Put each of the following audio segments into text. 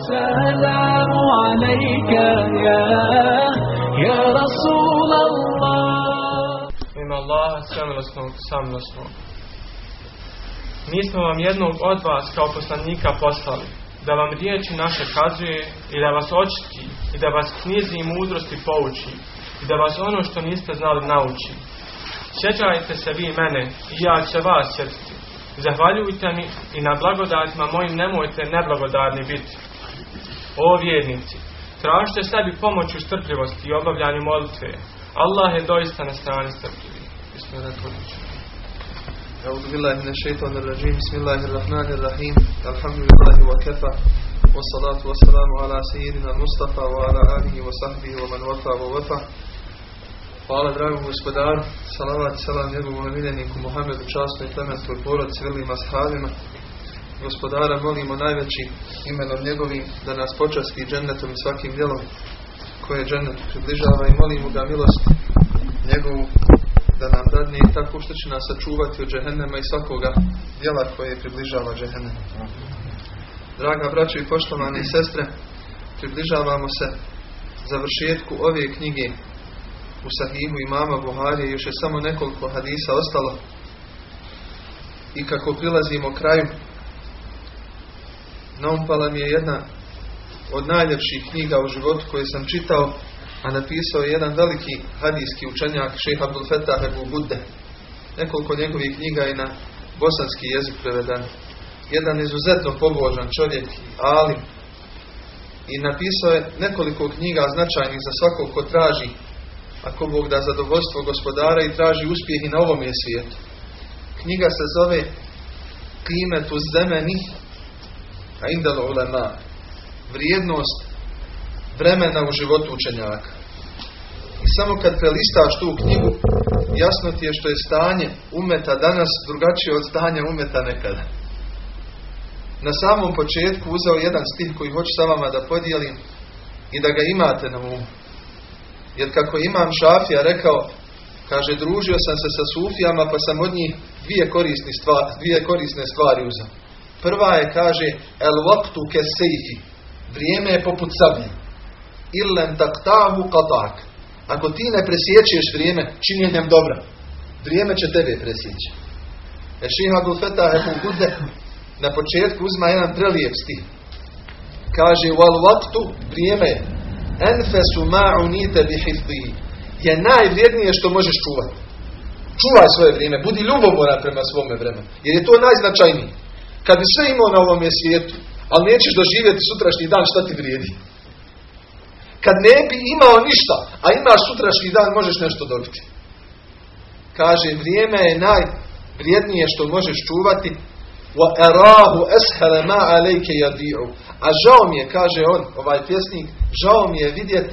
السلام عليك يا يا رسول الله Ima Allaha samilosnog, samilosnog. Mi smo vam jednog od vas kao poslanika poslali, da vam riječi naše kazuje i da vas očiti i da vas knjizi i mudrosti pouči i da vas ono što niste znali nauči. Sjećajte se vi mene i ja će vas sjetiti. Zahvaljujte mi i na blagodatima mojim nemojte neblagodarni biti. O vjernici, tražite sebi pomoć u strpljivosti i obavljanju molitve. Allah je doista na strani strpljivih. Bismillahirrahmanirrahim. أعوذ بالله من الشيطان الرجيم بسم الله الرحمن الرحيم الحمد لله وكفى والصلاة والسلام على سيدنا المصطفى وعلى آله وصحبه ومن وفى ووفى Hvala dragom gospodaru, salavat i salam njegovom miljeniku Muhammedu, častnoj i plemenskoj porodici, velim ashabima. Gospodara molimo najvećim imenom njegovim da nas počasti džennetom i svakim djelom koje džennetu približava i molimo ga milost njegovu da nam dadne i tako što će nas sačuvati od džehennema i svakoga djela koje približava džehennemu. Draga braćo i poštovane sestre, približavamo se završetku ove knjige u sahihu imama Buharije, još je samo nekoliko hadisa ostalo. I kako prilazimo kraju, naumpala mi je jedna od najljepših knjiga u životu koje sam čitao, a napisao je jedan veliki hadijski učenjak, šeha Abdul Fetah Ebu Budde. Nekoliko njegovih knjiga je na bosanski jezik preveden. Jedan izuzetno pobožan čovjek, alim, i napisao je nekoliko knjiga značajnih za svakog ko traži ako Bog da zadovoljstvo gospodara i traži uspjeh i na ovom je svijetu. Knjiga se zove Kimetu zemeni a indal ulema. Vrijednost vremena u životu učenjaka. I samo kad prelistaš tu knjigu, jasno ti je što je stanje umeta danas drugačije od stanja umeta nekada. Na samom početku uzeo jedan stih koji hoću sa vama da podijelim i da ga imate na umu. Jer kako imam Šafija rekao, kaže, družio sam se sa Sufijama pa sam od njih dvije, stvari, dvije korisne stvari uzeo. Prva je, kaže, el vaktu ke sejfi. Vrijeme je poput sablje. Illen taktahu qatak. Ako ti ne presjećeš vrijeme činjenjem dobra, vrijeme će tebe presjeći. E šiha Abdul Fetah Gude na početku uzma jedan prelijep stih. Kaže, wal vaktu, vrijeme je, enfesu ma'unite bi hifdihi, je najvrijednije što možeš čuvati. Čuvaj svoje vrijeme, budi ljubomoran prema svome vremenu, jer je to najznačajnije. Kad bi sve imao na ovome svijetu, ali nećeš doživjeti sutrašnji dan, šta ti vrijedi? Kad ne bi imao ništa, a imaš sutrašnji dan, možeš nešto dobiti. Kaže, vrijeme je najvrijednije što možeš čuvati. A žao mi je, kaže on, ovaj pjesnik, žao mi je vidjet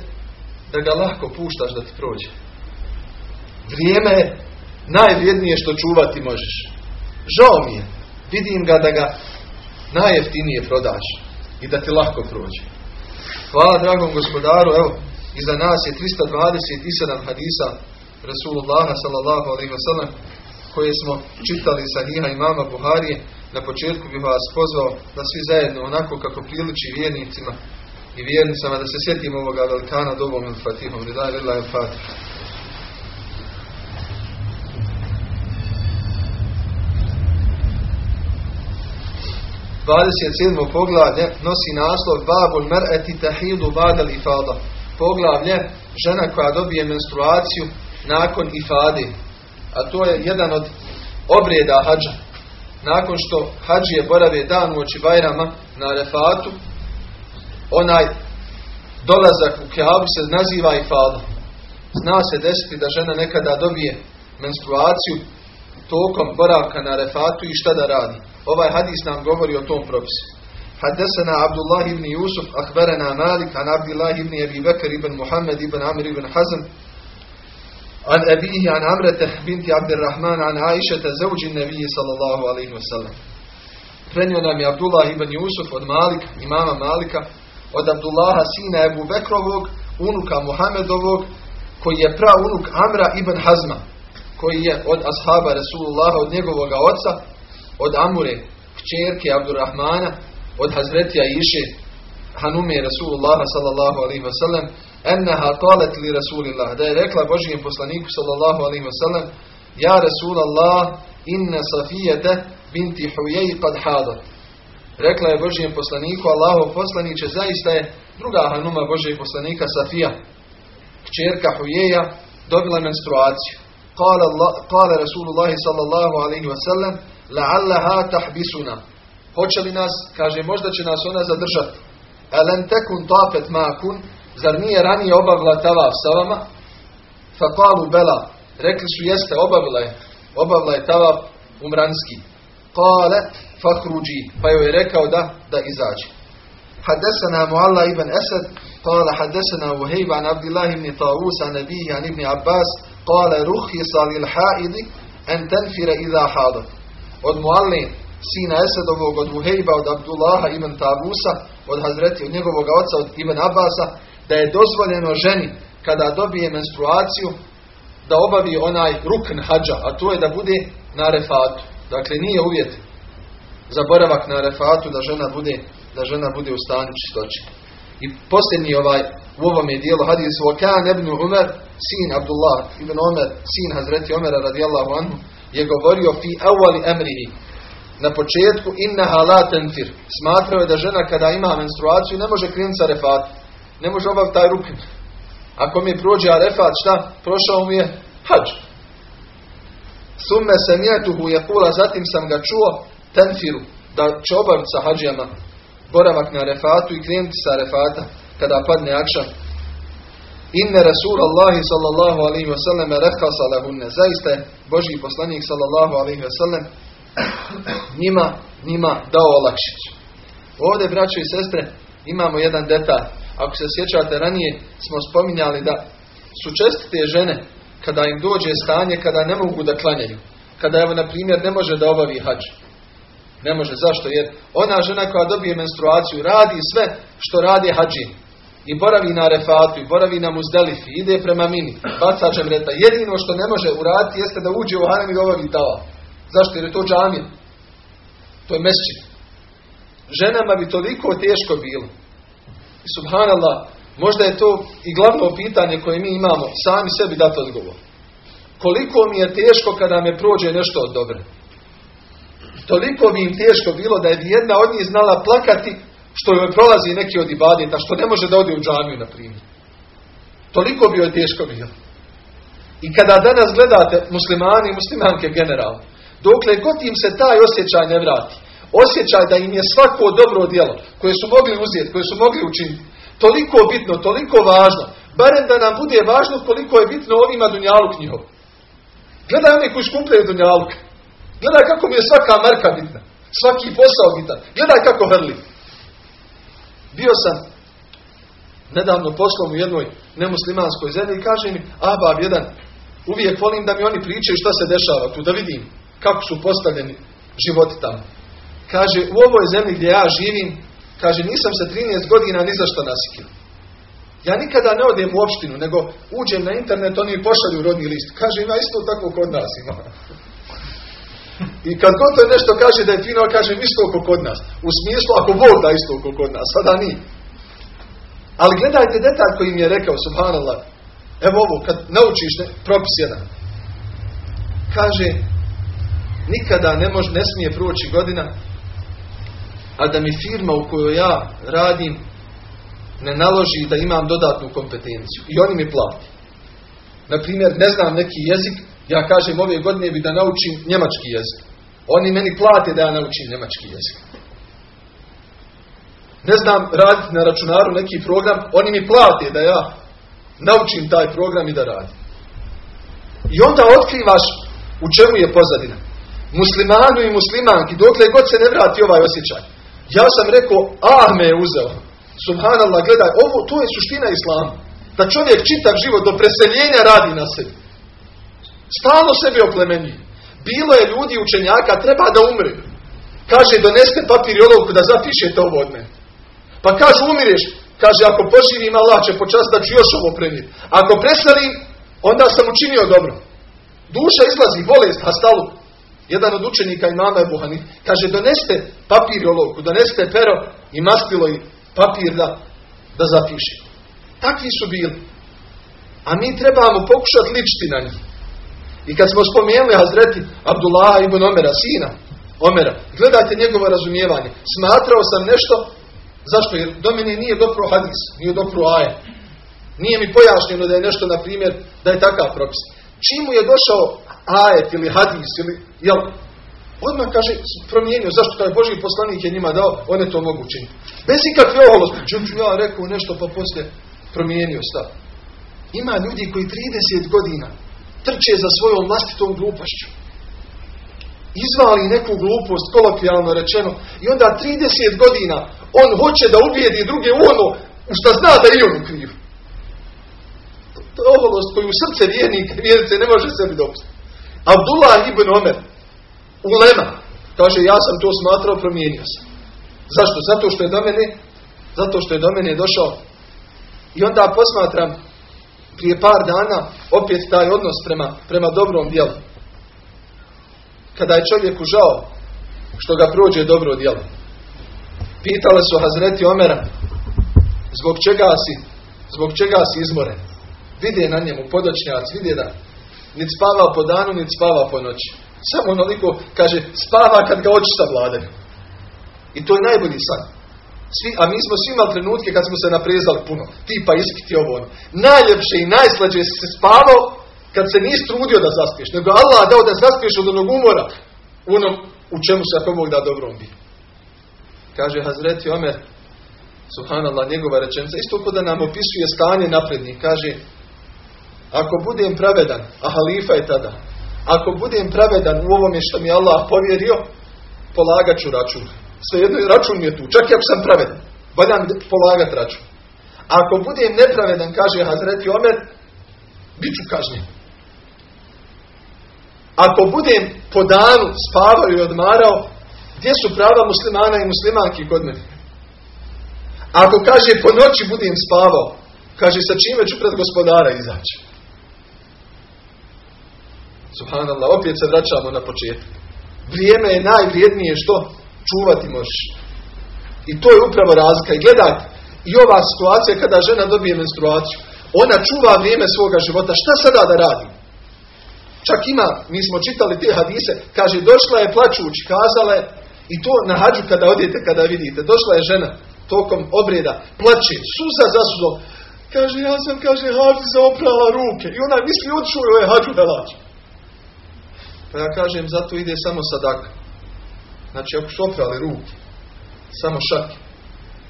da ga lahko puštaš da ti prođe. Vrijeme je najvrijednije što čuvati možeš. Žao mi je vidim ga da ga najjeftinije prodaš i da ti lako prođe. Hvala dragom gospodaru, evo, iza nas je 327 hadisa Rasulullaha sallallahu alaihi wasallam koje smo čitali sa njiha imama Buharije. Na početku bih vas pozvao da svi zajedno onako kako priliči vjernicima i vjernicama da se sjetimo ovoga velikana dobom il fatihom. Ne daj, 27. poglavlje nosi naslov Babul mer'eti tahidu badal ifada. Poglavlje žena koja dobije menstruaciju nakon ifade. A to je jedan od obreda hađa. Nakon što hađije borave dan u oči Bajrama na refatu, onaj dolazak u Keabu se naziva ifada. Zna se desiti da žena nekada dobije menstruaciju tokom boravka na refatu i šta da radi Ovaj hadis nam govori o tom propisu. حدثنا عبد الله بن يوسف أخبرنا مالك عن عبد الله بن أبي بكر بن محمد بن عمرو بن حزم عن أبيه عن عمرة بنت عبد الرحمن عن عائشة زوج النبي صلى الله عليه وسلم Prenio nam je Abdullah ibn Jusuf od Malika, imama Malika, od Abdullaha sina Ebu Bekrovog, unuka Muhammedovog, koji je pra unuk Amra ibn Hazma, koji je od ashaba Rasulullaha, od njegovoga oca, od Amure, kćerke Abdurrahmana, od Hazretija Iše, Hanume Rasulullah sallallahu alaihi wa sallam enneha qalet li Rasulillah da je rekla Božijem poslaniku sallallahu alaihi wa sallam Ja Rasulallah inne Safijete binti Hujej kad hadar. Rekla je Božijem poslaniku Allahov poslaniće zaista je druga Hanuma Božijeg poslanika Safija kćerka Hujeja dobila menstruaciju. Kale, Allah, kale Rasulullah sallallahu alaihi wa sallam la'allaha tahbisuna. Hoće li nas, kaže, možda će nas ona zadržati. Elen tekun tapet makun, zar nije ranije obavila tavav sa vama? Fakalu bela, rekli su jeste, obavila je. Obavila je tavav umranski. Kale fahruđi, pa joj je rekao da, da izađe. حدثنا معلى ابن أسد قال حدثنا وهيب عن عبد الله بن طاووس عن أبيه عن ابن عباس قال رخص للحائض أن تنفر إذا حاضت od Mualli, sina Esedovog, od Vuhejba, od Abdullaha ibn Tabusa, od Hazreti, od njegovog oca, od Ibn Abasa, da je dozvoljeno ženi kada dobije menstruaciju da obavi onaj rukn hađa, a to je da bude na refatu. Dakle, nije uvjet za boravak na refatu da žena bude, da žena bude u stanju čistoći. I posljednji ovaj u ovome dijelu hadis Vokan ibn Umar, sin Abdullah ibn Umar, sin Hazreti Umara radijallahu anhu, je govorio fi awali emrihi. Na početku innaha la tenfir. Smatrao je da žena kada ima menstruaciju ne može krenuti sa refatu. Ne može obaviti taj rukn. Ako mi prođe arefat, šta? Prošao mi je hađ. Summe se njetuhu je kula, zatim sam ga čuo tenfiru, da će obaviti sa hađijama boravak na refatu i krenuti sa refata kada padne akšan. Inne Rasul Allahi sallallahu alaihi wa sallam rekhasa lahunne. Zaista je Božji poslanik sallallahu alaihi wa sallam njima, njima dao olakšić. Ovdje, braćo i sestre, imamo jedan detalj. Ako se sjećate, ranije smo spominjali da su čestite žene kada im dođe stanje, kada ne mogu da klanjaju. Kada, evo, na primjer, ne može da obavi hađ. Ne može. Zašto? Jer ona žena koja dobije menstruaciju radi sve što radi hađi. I boravi na refatu, i boravi na muzdelifi, ide prema mini, baca džemreta. Jedino što ne može uraditi jeste da uđe u harem i obavi tava. Zašto? Jer je to džamija. To je mesčin. Ženama bi toliko teško bilo. I subhanallah, možda je to i glavno pitanje koje mi imamo, sami sebi dati odgovor. Koliko mi je teško kada me prođe nešto od dobre. Toliko bi im teško bilo da je jedna od njih znala plakati što joj prolazi neki od ibadeta, što ne može da ode u džamiju, na primjer. Toliko bi joj teško bilo. I kada danas gledate muslimani i muslimanke generalno, dokle god im se taj osjećaj ne vrati, osjećaj da im je svako dobro djelo koje su mogli uzeti, koje su mogli učiniti, toliko bitno, toliko važno, barem da nam bude važno koliko je bitno ovima dunjaluk njihov. Gledaj oni koji skupljaju dunjaluk. Gledaj kako mi je svaka marka bitna. Svaki posao bitan. Gledaj kako hrli. Bio sam nedavno poslom u jednoj nemuslimanskoj zemlji i kaže mi, abab jedan, uvijek volim da mi oni pričaju šta se dešava tu, da vidim kako su postavljeni životi tamo. Kaže, u ovoj zemlji gdje ja živim, kaže, nisam se 13 godina ni za što nasikio. Ja nikada ne odem u opštinu, nego uđem na internet, oni mi pošalju rodni list. Kaže, ima isto tako kod nas ima. I kad god to nešto kaže da je fino, kaže isto oko kod nas. U smislu, ako Bog da isto oko kod nas, sada nije. Ali gledajte detalj koji mi je rekao, subhanallah. Evo ovo, kad naučiš ne, propis jedan. Kaže, nikada ne, može, ne smije proći godina, a da mi firma u kojoj ja radim ne naloži da imam dodatnu kompetenciju. I oni mi plati. Naprimjer, ne znam neki jezik, ja kažem ove godine bi da naučim njemački jezik. Oni meni plate da ja naučim njemački jezik. Ne znam raditi na računaru neki program, oni mi plate da ja naučim taj program i da radim. I onda otkrivaš u čemu je pozadina. Muslimanu i muslimanki, dokle god se ne vrati ovaj osjećaj. Ja sam rekao, ah me je uzeo. Subhanallah, gledaj, ovo, to je suština islama. Da čovjek čitav život do preseljenja radi na sebi. Stalno sebi oplemenjuje. Bilo je ljudi učenjaka, treba da umre. Kaže, doneste papir i olovku da zapišete ovo od mene. Pa kaže, umireš. Kaže, ako poživim, Allah će počast da ću još ovo. Ako preselim, onda sam učinio dobro. Duša izlazi, bolest, hastalu. Jedan od učenika imama je Buhani. Kaže, doneste papir i olovku, doneste pero i mastilo i papir da, da zapiše. Takvi su bili. A mi trebamo pokušati ličiti na njih. I kad smo spomenuli Hazreti Abdullah ibn Omera, sina Omera, gledajte njegovo razumijevanje. Smatrao sam nešto, zašto? Jer do mene nije dopro hadis, nije dopro aje. Nije mi pojašnjeno da je nešto, na primjer, da je takav propis. Čim mu je došao ajet ili hadis ili, jel, odmah kaže, promijenio, zašto taj Boži poslanik je njima dao, on je to mogu učiniti. Bez ikakve oholosti. Čim ću ja rekao nešto pa poslije promijenio stav. Ima ljudi koji 30 godina trče za svojom vlastitom glupošću. Izvali neku glupost, kolokvijalno rečeno, i onda 30 godina on hoće da ubijedi druge u ono u što zna da je on u krivu. To je oholost koju srce vjernika vjernice ne može sebi dopustiti. Abdullah ibn Omer, ulema, kaže ja sam to smatrao, promijenio sam. Zašto? Zato što je do mene, zato što je do mene došao. I onda posmatram prije par dana opet taj odnos prema, prema dobrom djelu. Kada je čovjeku žao što ga prođe dobro djelo. Pitale su Hazreti Omera zbog čega si, zbog čega si izmoren. Vide na njemu podočnjac, vide da nit spava po danu, nit spava po noći. Samo onoliko, kaže, spava kad ga oči savladaju. I to je najbolji san. Svi, a mi smo svi imali trenutke kad smo se naprezali puno. Tipa ispiti ovo. Ono. Najljepše i najslađe se spavao kad se nisi trudio da zaspiješ. Nego Allah dao da zaspiješ od onog umora onom u čemu se ako Bog da dobrom bi. Kaže Hazreti Omer, subhanallah, njegova rečenica, isto kod da nam opisuje stanje naprednih. Kaže, ako budem pravedan, a halifa je tada, ako budem pravedan u ovome što mi Allah povjerio, polagat ću račun. Svejedno račun mi je tu, čak i ako sam pravedan. Valja mi polagat račun. Ako budem nepravedan, kaže Hazreti Omer, bit ću kažnjen. Ako budem po danu spavao i odmarao, gdje su prava muslimana i muslimanki kod mene? Ako kaže po noći budem spavao, kaže sa čime ću pred gospodara izaći? Subhanallah, opet se vraćamo na početak. Vrijeme je najvrijednije što čuvati možeš. I to je upravo razlika. I gledajte, i ova situacija kada žena dobije menstruaciju, ona čuva vrijeme svoga života. Šta sada da radi? Čak ima, mi smo čitali te hadise, kaže, došla je plaćući, kazala je, i to na hađu kada odete, kada vidite, došla je žena tokom obreda, plaće, suza za suzom. Kaže, ja sam, kaže, hađu zaoprala ruke. I ona misli, odšao je hađu da lađe. Pa ja kažem, zato ide samo sadaka. Znači, ako su oprali ruke, samo šake,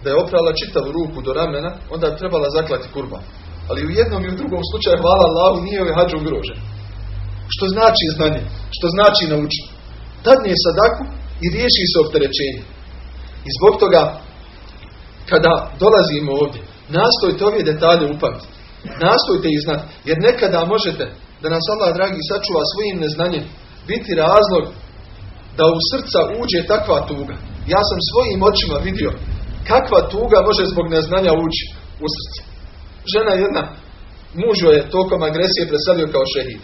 da je oprala čitavu ruku do ramena, onda je trebala zaklati kurban. Ali u jednom i u drugom slučaju, hvala Allahu, nije ovaj hađ ugrožen. Što znači znanje? Što znači naučiti? Dadne sadaku i riješi se opterećenje. I zbog toga, kada dolazimo ovdje, nastojte ove detalje upamtiti. Nastojte ih znati. Jer nekada možete, da nas Allah dragi sačuva svojim neznanjem, biti razlog da u srca uđe takva tuga. Ja sam svojim očima vidio kakva tuga može zbog neznanja ući u srce. Žena jedna, muž je tokom agresije preselio kao šehid.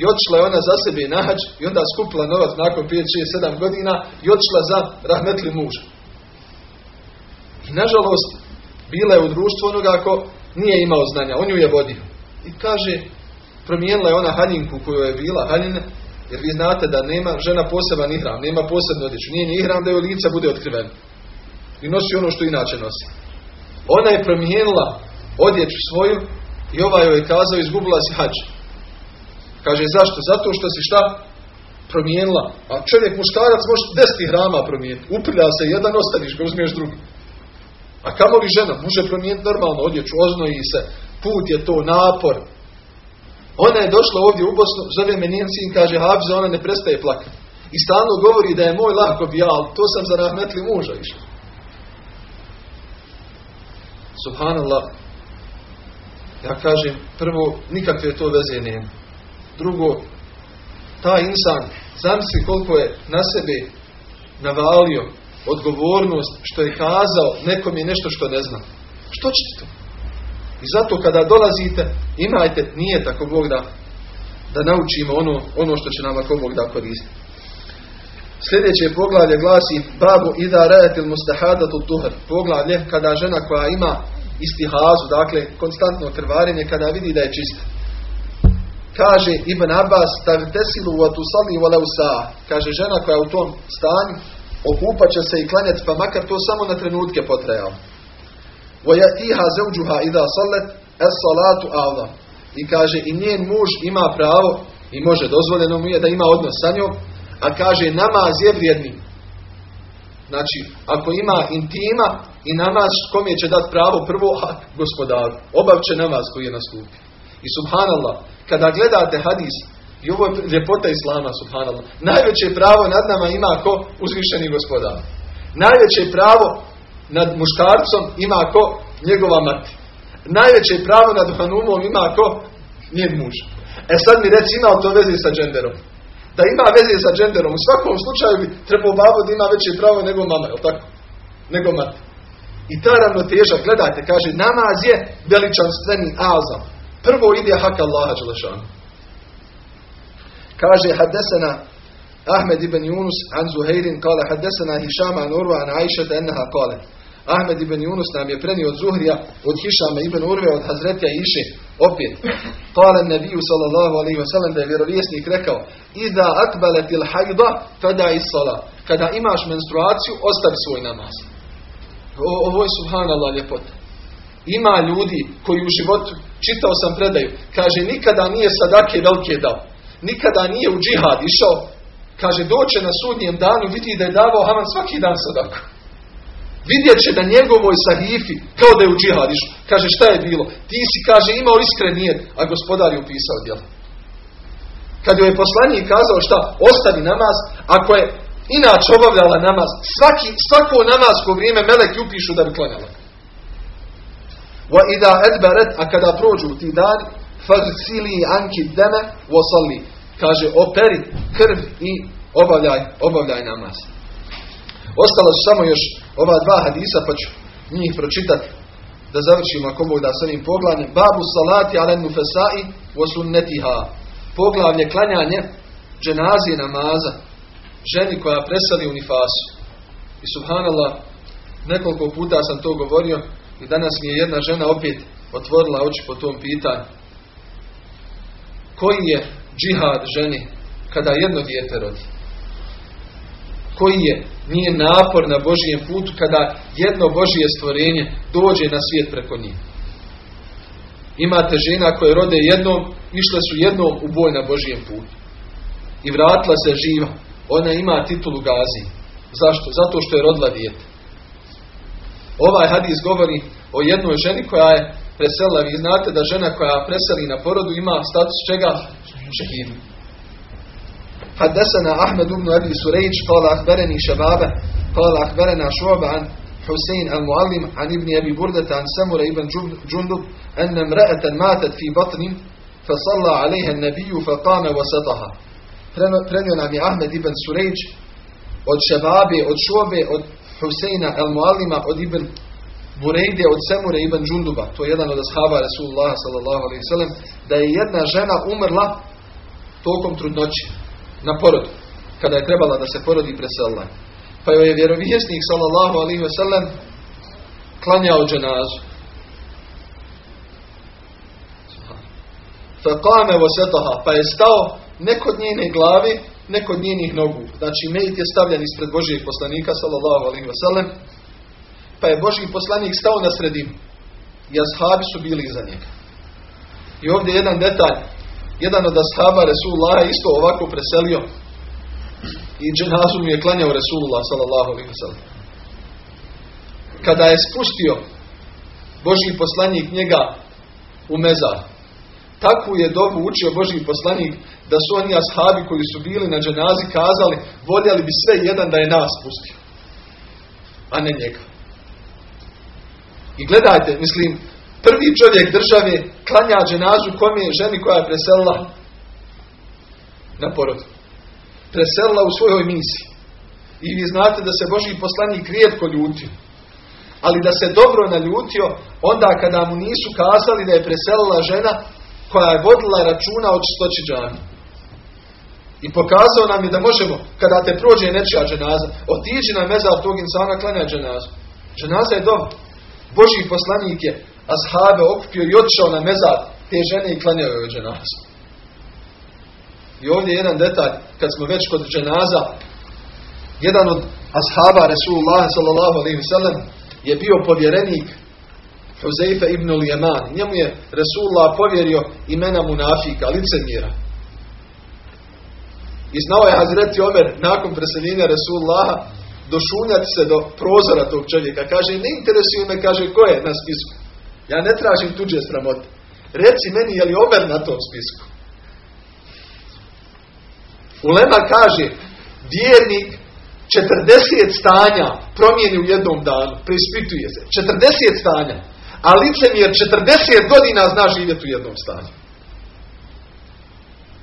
I otišla je ona za sebe i nahađ i onda skupila novac nakon 5, 6, 7 godina i otišla za rahmetli muža. I nažalost, bila je u društvu onoga ko nije imao znanja, on ju je vodio. I kaže, promijenila je ona haljinku koju je bila, haljine, jer vi znate da nema žena poseban ihram, nema posebno odjeću. Nije ni ihram da joj lica bude otkriveno. I nosi ono što inače nosi. Ona je promijenila odjeću svoju i ovaj joj je kazao izgubila si hađ. Kaže zašto? Zato što si šta? Promijenila. A čovjek muškarac može deset hrama promijeniti. Uprlja se jedan, ostaniš ga, uzmiješ drugi. A kamo li žena? Može promijeniti normalno odjeću, oznoji se, put je to, napor. Ona je došla ovdje u Bosnu, zove me njen sin, kaže Habza, ona ne prestaje plakati. I stalno govori da je moj lahko bi, ali to sam za rahmetli muža išao. Subhanallah. Ja kažem, prvo, nikakve to veze nema. Drugo, taj insan, zamisli koliko je na sebe navalio odgovornost što je kazao nekom je nešto što ne zna. Što ćete to? I zato kada dolazite, imajte, nije tako Bog da, da naučimo ono, ono što će nam ako Bog da koristiti. Sljedeće poglavlje glasi Babu ida rejetil mustahadatu tuhar. Poglavlje kada žena koja ima istihazu, dakle konstantno krvarenje, kada vidi da je čista. Kaže Ibn Abbas, tesilu wa tusali wa Kaže žena koja je u tom stanju, okupat će se i klanjati, pa makar to samo na trenutke potrajalo. Yatiha zawjuha idha sallat as-salatu a'zam. I kaže i njen muž ima pravo i može dozvoljeno mu je da ima odnos sa njom, a kaže namaz je vrijedni. Znači, ako ima intima i namaz, kom je će dati pravo prvo, a gospodaru, obav će namaz koji je nastupio. I subhanallah, kada gledate hadis, i ovo je ljepota Islama, subhanallah, najveće pravo nad nama ima ko uzvišeni gospodar. Najveće pravo nad muškarcom ima ko njegova mati. Najveće pravo nad hanumom ima ko njen muž. E sad mi reci ima to veze sa dženderom. Da ima veze sa dženderom. U svakom slučaju bi trebao babo da ima veće pravo nego mama, jel tako? Nego mati. I ta ravnoteža, gledajte, kaže, namaz je veličanstveni azam. Prvo ide hak Allaha Đelešanu. Kaže, haddesena Ahmed ibn Yunus an Zuhairin kale, haddesena Hišama an Urva an Aishata enneha kale. Ahmed ibn Yunus nam je prenio od Zuhrija, od Hišama ibn Urve, od Hazretja Iše, opet. Kale nebiju sallallahu alaihi wa sallam da je vjerovjesnik rekao, Iza akbaletil hajda, fada is sala. Kada imaš menstruaciju, ostavi svoj namaz. ovo je subhanallah ljepota. Ima ljudi koji u životu, čitao sam predaju, kaže nikada nije sadake velike dao. Nikada nije u džihad išao. Kaže doće na sudnjem danu, vidi da je davao Haman svaki dan sadaku. Vidjet će na njegovoj sahifi, kao da je u džihad išao. Kaže šta je bilo? Ti si, kaže, imao iskren nijet, a gospodar je upisao djelo. Kad joj je poslanik kazao šta? Ostavi namaz, ako je inače obavljala namaz, svaki, svako namazko vrijeme meleki upišu da bi klanjala. Wa ida edberet, a kada prođu ti dani, fagcili anki deme wasalli. Kaže, operi krv i obavljaj, obavljaj namaz. Ostalo su samo još ova dva hadisa, pa ću njih pročitati da završimo ako mogu da s ovim poglavljem. Babu salati ale nufesai wa sunnetiha. Poglavlje klanjanje dženazije namaza ženi koja presali u nifasu. I subhanallah, nekoliko puta sam to govorio i danas mi je jedna žena opet otvorila oči po tom pitanju. Koji je džihad ženi kada jedno dijete rodi? Koji je nije napor na Božijem putu kada jedno Božije stvorenje dođe na svijet preko njih? Imate žena koje rode jednom, išle su jednom u boj na Božijem putu. I vratila se živa. Ona ima titulu gazi. Zašto? Zato što je rodila dijete. Ovaj hadis govori o jednoj ženi koja je preselila. Vi znate da žena koja preseli na porodu ima status čega? Šehidu. حدثنا أحمد بن أبي سريج قال أخبرني شبابه قال أخبرنا شعبة عن حسين المعلم عن ابن أبي بردة عن سمر بن جندب أن امرأة ماتت في بطن فصلى عليها النبي فقام وسطها prenio nam je Ahmed ibn Surejđ od Šebabe, od Šobe, od Huseina el Mualima, od Ibn Burejde, od Semure ibn Džunduba, to je jedan od ashaba Rasulullah sallallahu alaihi sallam, da je jedna žena umrla tokom trudnoći, na porodu, kada je trebala da se porodi preselila. Pa joj je vjerovjesnik sallallahu alaihi sallam klanjao dženazu. Faqame wasataha, pa je stao ne kod njene glavi, ne kod njenih nogu. Znači, mejit je stavljen ispred Božijeg poslanika, sallallahu alaihi wasallam, pa je Božji poslanik stao na sredinu. I ashabi su bili iza njega. I ovdje jedan detalj. Jedan od ashaba Resulullah isto ovako preselio i dženazu mu je klanjao Resulullah sallallahu alaihi wasallam. Kada je spustio Božji poslanik njega u mezar, takvu je dobu učio Božji poslanik da su oni ashabi koji su bili na dženazi kazali voljeli bi sve jedan da je nas pustio. A ne njega. I gledajte, mislim, prvi čovjek države klanja dženazu kom je ženi koja je preselila na porodu. Preselila u svojoj misiji. I vi znate da se Božji poslanik rijetko ljutio. Ali da se dobro naljutio, onda kada mu nisu kazali da je preselila žena koja je vodila računa od čistoći džani. I pokazao nam je da možemo, kada te prođe nečija dženaza, otići na mezar tog insana klanja dženazu. Dženaza je dobro. Boži poslanik je ashabe okupio i otišao na mezar te žene i klanjao joj dženazu. I ovdje je jedan detalj, kad smo već kod dženaza, jedan od ashaba Resulullah sallallahu alaihi sallam je bio povjerenik Huzeife ibn Lijeman. Njemu je Resulullah povjerio imena munafika, licemjera. I znao je Hazreti Omer nakon preseljenja Resulullaha došunjati se do prozora tog čovjeka. Kaže, ne interesuje me, kaže, ko je na spisku. Ja ne tražim tuđe sramote. Reci meni, je li Omer na tom spisku? Ulema kaže, vjernik 40 stanja promijeni u jednom danu, preispituje se. 40 stanja. A licemjer 40 godina zna živjeti u jednom stanju.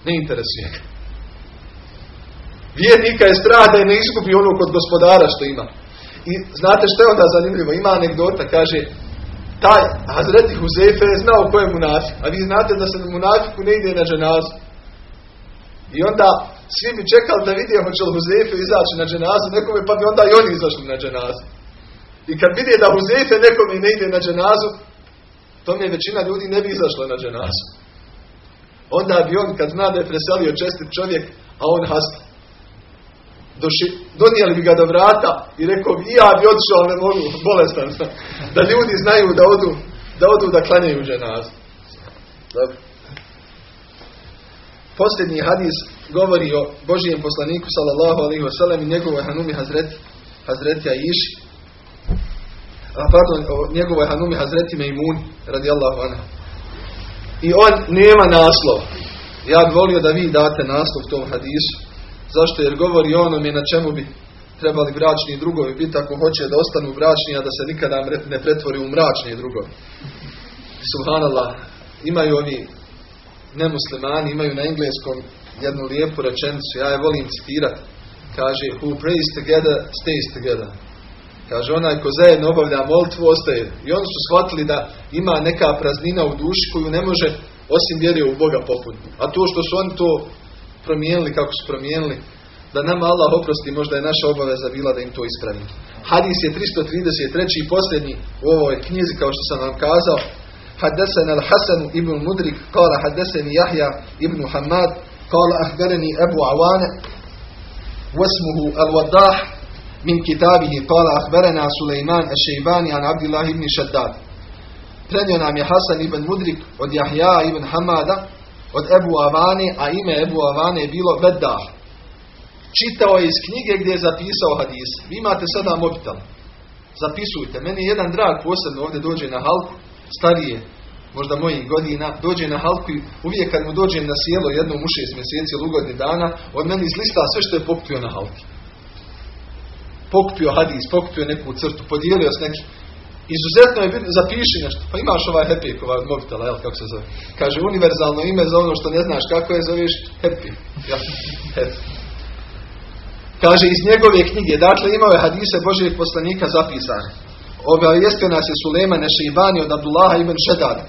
Ne interesuje ga. Vjernika je strada i ne izgubi ono kod gospodara što ima. I znate što je onda zanimljivo? Ima anegdota, kaže, taj Hazreti Huzefe je znao ko je munafik. A vi znate da se munafiku ne ide na dženazu. I onda svi bi čekali da vidimo hoće li Huzefe izaći na dženazu nekome, pa bi onda i oni izašli na dženazu. I kad vidi da Huzefe nekome ne ide na dženazu, to mi većina ljudi ne bi izašla na dženazu. Onda bi on, kad zna da je preselio čestit čovjek, a on hasta. Doši, donijeli bi ga do vrata i rekao bi, ja bi otišao, ali ne mogu, bolestan sam. Da ljudi znaju da odu, da odu da klanjaju. Dobro. Posljednji hadis govori o Božijem poslaniku sallallahu alaihi wa sallam i njegovoj hanumi Hazreti, Hazreti Aiši. A pardon, o njegovoj hanumi Hazreti Mejmuni radijallahu anha. I on nema naslova. Ja bih volio da vi date naslov tom hadisu. Zašto? Jer govori o onome na čemu bi trebali bračni drugovi biti ako hoće da ostanu bračni, a da se nikada ne pretvori u mračni drugovi. Subhanallah. Imaju oni nemuslimani imaju na engleskom jednu lijepu rečenicu, ja je volim citirati. Kaže, who prays together, stays together. Kaže, onaj ko zajedno obavlja molitvu, ostaje. I oni su shvatili da ima neka praznina u duši koju ne može osim vjere u Boga popuniti. A to što su oni to promijenili kako su promijenili, da nama Allah oprosti, možda je naša obaveza bila da im to ispravimo. Hadis je 333. i posljednji u ovoj knjizi, kao što sam vam kazao. Hadesan al-Hasan ibn Mudrik, kala hadesan Jahja ibn Hamad, kala ahbereni Ebu Awane, wasmuhu al-Wadah, min kitabihi, kala ahberena Sulejman al-Shaybani an Abdillah ibn Shaddad. Prenio nam je Hasan ibn Mudrik od Jahja ibn Hamada, od Ebu Avane, a ime Ebu Avane je bilo Veddah. Čitao je iz knjige gdje je zapisao hadis. Vi imate sada mobitel. Zapisujte. Meni je jedan drag posebno ovdje dođe na halku starije, možda mojih godina, dođe na halku i uvijek kad mu dođe na sjelo jednom u šest mjeseci ili ugodni dana, od meni izlista sve što je pokupio na halki. Pokupio hadis, pokupio neku crtu, podijelio s nekim. Izuzetno je bitno, zapiši nešto. Pa imaš ovaj happy od mobitela, jel, kako se zove. Kaže, univerzalno ime za ono što ne znaš kako je, zoveš happy. Ja, Kaže, iz njegove knjige, dakle imao je hadise Božijeg poslanika zapisane obavijestio nas je Sulejman Nešeibani od Abdullaha ibn Šedada.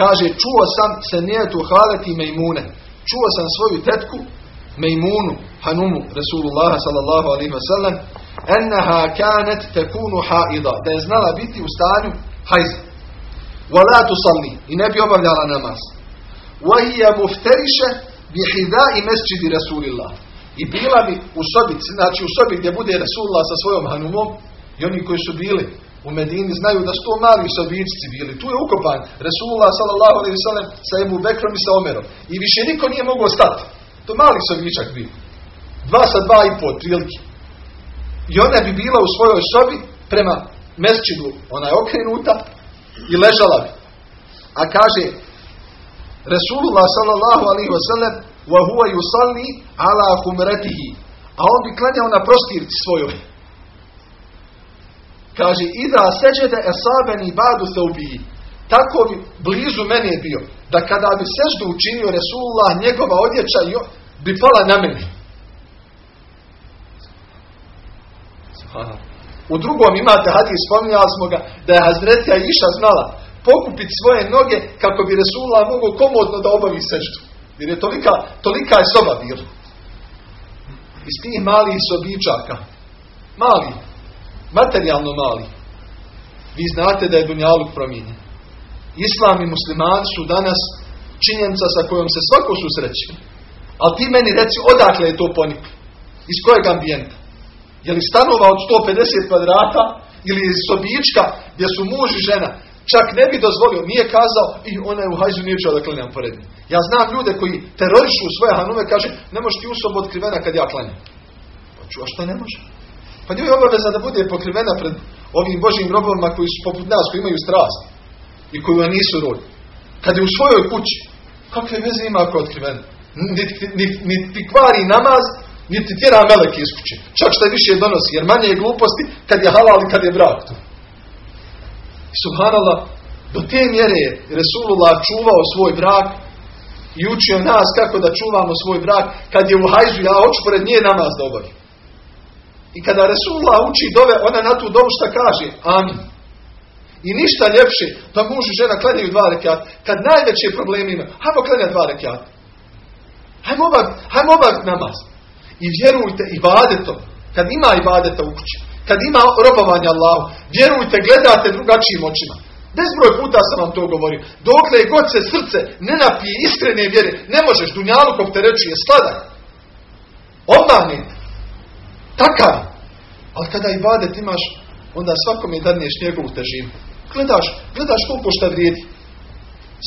Kaže, čuo sam se nijetu haleti Mejmune. Čuo sam svoju tetku Mejmunu, Hanumu, Resulullaha sallallahu alaihi wasallam, enneha kanet tekunu haida, da je znala biti u stanju hajza. Wala tusalli, i ne bi obavljala namaz. Wahija mufteriše bi hidai mesčidi Rasulillah. I bila bi u sobi, znači u sobi gdje bude Rasulullah sa svojom Hanumom, i oni koji su bili u Medini znaju da su to mali sobičci bili. Tu je ukopan Resulullah sallallahu alaihi sallam sa Ebu Bekrom i sa Omerom. I više niko nije mogao stati. To mali sobičak bio. Dva sa dva i pol prilike. I ona bi bila u svojoj sobi prema mesčidu, ona je okrenuta i ležala bi. A kaže Resulullah sallallahu alaihi wasallam wa huwa yusalli ala humretihi. A on bi klanjao na prostirci svojoj. Kaže, ida seđede esabeni badu ubiji. Tako bi blizu mene je bio. Da kada bi seždu učinio Resulullah, njegova odjeća bi pala na mene. U drugom imate hadis, spominjali smo ga, da je Hazretija Iša znala pokupiti svoje noge kako bi Resulullah mogao komodno da obavi seždu. Jer je tolika, tolika je soba bila. iz tih malih sobičaka, mali, materijalno mali, vi znate da je Dunjaluk promijenjen. Islam i muslimani su danas činjenica sa kojom se svako susreće. Ali ti meni reci odakle je to poniklo? Iz kojeg ambijenta? Je li stanova od 150 kvadrata ili sobička gdje su muž i žena? Čak ne bi dozvolio, nije kazao i ona je u hajzu nije da klanjam pored Ja znam ljude koji terorišu svoje hanume, kaže ne možeš ti u sobu otkrivena kad ja klanjam. Pa čuva što ne može? Pa njoj je obaveza da bude pokrivena pred ovim Božim robovima koji su poput nas, koji imaju strast i koji vam nisu rod. Kad je u svojoj kući, kakve veze ima ako je otkrivena? Niti ti kvari namaz, niti tjera meleke iz kuće. Čak je više donosi, jer manje je gluposti kad je halal i kad je brak tu. Subhanallah, do te mjere je Resulullah čuvao svoj brak i učio nas kako da čuvamo svoj brak kad je u hajzu, ja hoću pored nje namaz da obavim. I kada Resulullah uči dove, ona na tu dovu šta kaže? Amin. I ništa ljepše da muž i žena klanjaju dva rekiata. Kad najveće problemi ima, hajmo klanjati dva rekiata. Hajmo obaviti namaz. I vjerujte i to. Kad ima i badeta u kući. Kad ima robovanje Allahu. Vjerujte, gledate drugačijim očima. Bezbroj puta sam vam to govorio. Dokle god se srce ne napije iskrene vjere, ne možeš reći je sladak. Obmanite. Takav. Ali kada i badet imaš, onda svakome dadneš njegovu težinu. Gledaš, gledaš koliko šta vrijedi.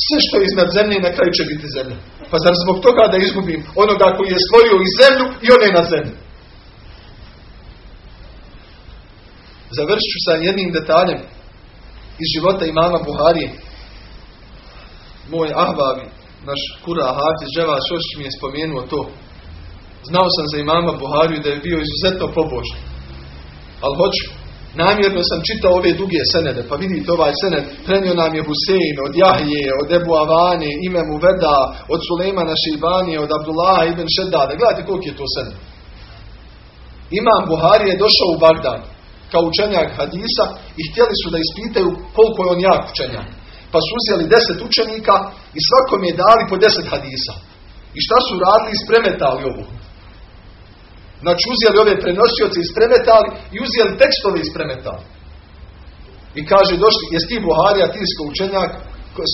Sve što je iznad zemlje na kraju će biti zemlja. Pa zar zbog toga da izgubim onoga koji je stvorio i zemlju i one na zemlji. Završit ću sa jednim detaljem iz života imama Buharije. Moj ahvavi, naš kura Hafiz Ževa Šošić mi je spomenuo to. Znao sam za imama Buhariju da je bio izuzetno pobožan. Ali hoću, namjerno sam čitao ove duge senede, pa vidite ovaj sened, prenio nam je Husein, od Jahije, od Ebu Avane, ime mu Veda, od Sulejmana Šeibanije, od Abdullah ibn Šedada. Gledajte koliko je to sened. Imam Buhari je došao u Bagdad kao učenjak hadisa i htjeli su da ispitaju koliko je on jak učenjak. Pa su uzeli deset učenika i svakom je dali po deset hadisa. I šta su radili? Ispremetali ovo. Znači uzeli ove prenosioce, ispremetali i uzeli tekstove ispremetali. I kaže, došli, jesi ti Buharija, ti sko učenjak,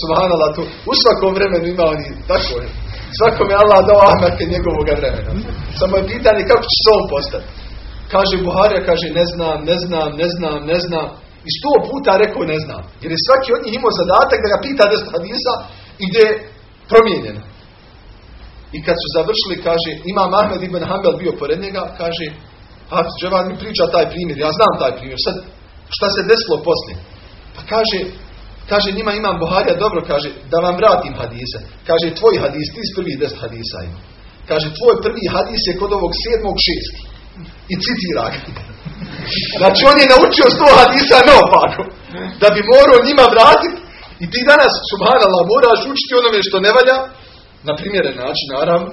subhanala tu, u svakom vremenu ima oni, tako je. Svakom je Allah dao ahmake njegovog vremena. Samo je pitanje kako će se on postati. Kaže Buharija, kaže ne znam, ne znam, ne znam, ne znam. I sto puta rekao ne znam. Jer je svaki od njih imao zadatak da ga pita deset hadisa i gdje je promijenjeno. I kad su završili, kaže, ima Ahmed ibn Hanbel bio pored njega, kaže, Hafiz Dževad mi priča taj primjer, ja znam taj primjer, sad, šta se desilo poslije? Pa kaže, kaže, njima imam Buharija, dobro, kaže, da vam vratim hadise. Kaže, tvoj hadis, ti prvi deset hadisa ima. Kaže, tvoj prvi hadis je kod ovog sedmog šesti. I citira ga. Znači, on je naučio sto hadisa neopako. Da bi morao njima vratiti. I ti danas, subhanallah, moraš učiti onome što ne valja, na primjeren način, naravno,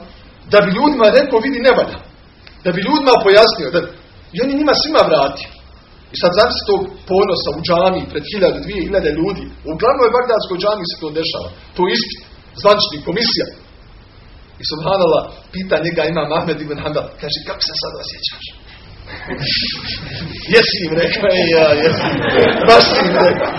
da bi ljudima rekao, vidi, ne valja. Da bi ljudima pojasnio. Da, I on njima svima vratio. I sad zamisli tog ponosa u džami pred hiljadu, dvije hiljade ljudi. U glavnoj bagdadskoj džami se to dešava. To je ispit, zvančni, komisija. I subhanallah, pita njega ima Mahmed ibn Hanbal. Kaže, kako se sad osjećaš? jesi im rekao, e, ja, jesi. Baš si im rekao.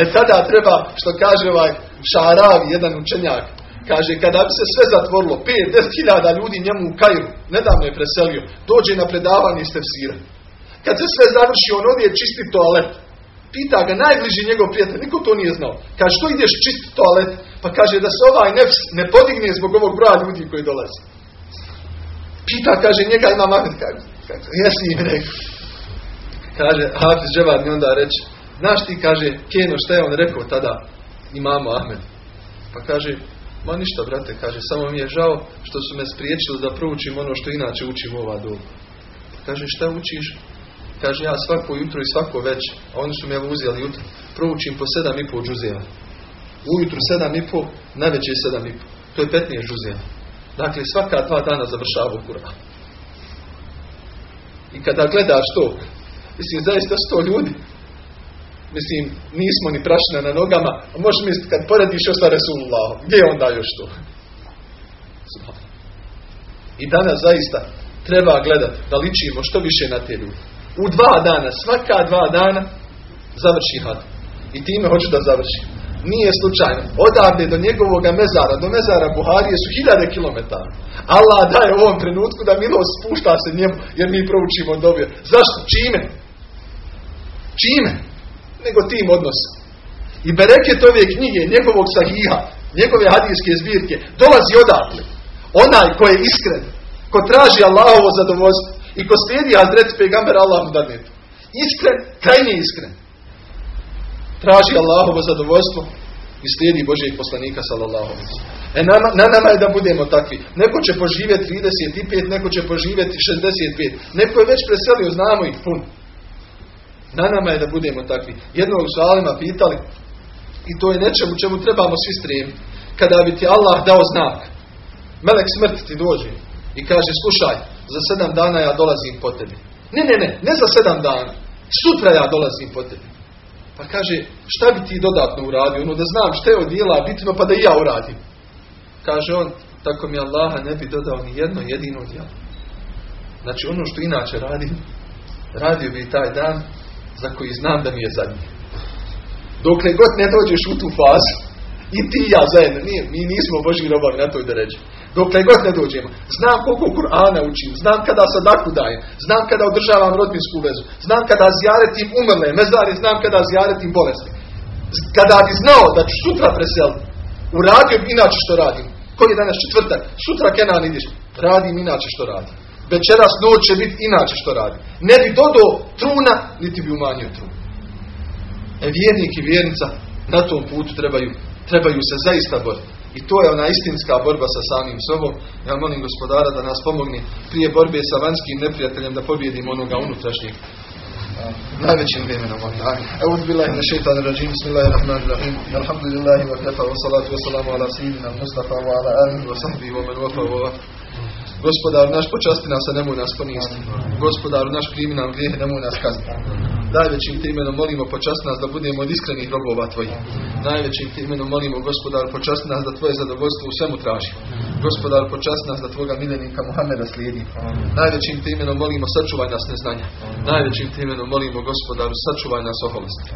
E tada treba, što kaže ovaj Šaravi, jedan učenjak, kaže, kada bi se sve zatvorilo, 5-10 hiljada ljudi njemu u Kairu, nedavno je preselio, dođe na predavanje iz tefsira. Kad se sve završi, on odje čisti toalet. Pita ga najbliži njegov prijatelj, niko to nije znao. Kaže, što ideš čistiti toalet? Pa kaže da se ovaj nefs ne podigne zbog ovog broja ljudi koji dolazi. Pita, kaže, njega ima magnet. Kaže, jesi im rekao. Kaže, Hafiz Dževad mi onda reče, znaš ti, kaže, Keno, šta je on rekao tada imamo Ahmed? Pa kaže, ma ništa, brate, kaže, samo mi je žao što su me spriječili da proučim ono što inače učim ova doba. Kaže, šta učiš? Kaže, ja svako jutro i svako već, a oni su me uzeli jutro, proučim po sedam i pol džuzeva. Ujutru sedam i pol, je sedam i pol. To je 15 džuzeva. Dakle, svaka dva dana završava Kur'an. I kada gledaš to, mislim, zaista sto ljudi, mislim, nismo ni prašina na nogama, a možeš misliti kad porediš još sa Resulullahom, gdje je onda još to? I danas zaista treba gledati da ličimo što više na te ljude. U dva dana, svaka dva dana, završi had. I time hoću da završi. Nije slučajno. Odavde do njegovoga mezara, do mezara Buharije su hiljade kilometara. Allah daje u ovom trenutku da milost spušta se njemu, jer mi proučimo dobio. Zašto? Čime? Čime? Nego tim odnosom. I bereket ove knjige, njegovog sahiha, njegove hadijske zbirke, dolazi odatle. Onaj ko je iskren, ko traži Allahovo zadovoljstvo i ko slijedi Hazret Pegamber Allah mu dadne. Iskren, krajnje iskren. Traži Allahovo zadovoljstvo i slijedi Božijeg poslanika sallallahu. E nama, na nama je da budemo takvi. Neko će poživjeti 35, neko će poživjeti 65. Neko je već preselio, znamo ih pun. Na nama je da budemo takvi. Jednog su alima pitali i to je nečemu čemu trebamo svi stremiti. Kada bi ti Allah dao znak, melek smrti ti dođe i kaže, slušaj, za sedam dana ja dolazim po tebi. Ne, ne, ne, ne za sedam dana. Sutra ja dolazim po tebi. Pa kaže, šta bi ti dodatno uradio? Ono da znam šta je od dijela bitno pa da i ja uradim. Kaže on, tako mi Allaha ne bi dodao ni jedno jedino djelo. Znači ono što inače radim, radio bi taj dan za koji znam da mi je zadnji. Dokle god ne dođeš u tu fazu, i ti i ja zajedno, nije, mi nismo Boži robovi na toj deređi. Dokle god ne dođemo, znam koliko Kur'ana učim, znam kada sadaku dajem, znam kada održavam rodbinsku vezu, znam kada zjaretim umrle, mezari, znam kada zjaretim bolesti. Kada bi znao da ću sutra preseliti, uradio bi inače što radim. Koji je danas četvrtak? Sutra Kenan ideš. Radim inače što radim. Večeras noć će biti inače što radim. Ne bi dodao truna, niti bi umanjio truna. E vjernik i vjernica na tom putu trebaju, trebaju se zaista boriti. I to je ona istinska borba sa samim sobom. Ja molim gospodara da nas pomogne prije borbe sa vanjskim neprijateljem da pobjedimo onoga unutrašnjeg. Najvećim vremenom. Eud billahi min shaitan rajim. Bismillahirrahmanirrahim. Alhamdulillahi wa kafa wa salatu wa salamu ala sayyidina Mustafa wa ala alihi wa sahbihi wa man wafa wa Gospodar naš počasti nas, a nemoj nas ponisti. Gospodaru naš primi nam grijehe, nemoj nas kazniti. Najvećim te imenom molimo počasti nas da budemo od iskrenih robova tvojih. Najvećim te imenom molimo gospodaru počasti nas da tvoje zadovoljstvo u svemu tražimo. Gospodaru počasti nas da tvoga miljenika Muhameda slijedi. Najvećim te imenom molimo sačuvaj nas neznanja. Najvećim te imenom molimo gospodaru sačuvaj nas oholosti.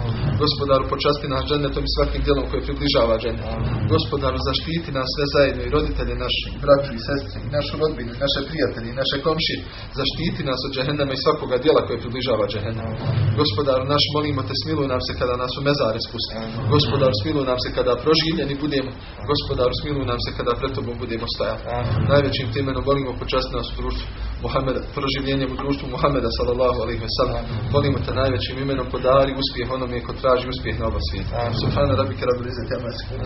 Gospodaru počasti nas džennetom i svakim djelom koje približava džennet. Gospodaru zaštiti nas sve zajedno i roditelje naši, braću i sestre, i našu rodbinu, i naše prijatelje, i naše komšije. Zaštiti nas od džehennema i svakoga djela koje približava džehennema. Gospodaru naš, molimo te, smiluj nam se kada nas u mezare spusti. Gospodaru, smiluj nam se kada proživljeni budemo. Gospodaru, smiluj nam se kada pred tobom budemo ustajao. Najvećim timenom molimo počasnost društvu Muhameda, proživljenjem u društvu Muhameda sallallahu alaihi ve sellem. Molimo te najvećim imenom podari uspjeh onome ko traži uspjeh na oba svijeta. Subhana rabbika rabbil izzati amma yasifun.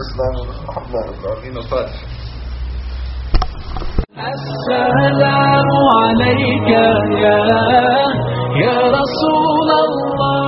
السلام عليك يا يا رسول الله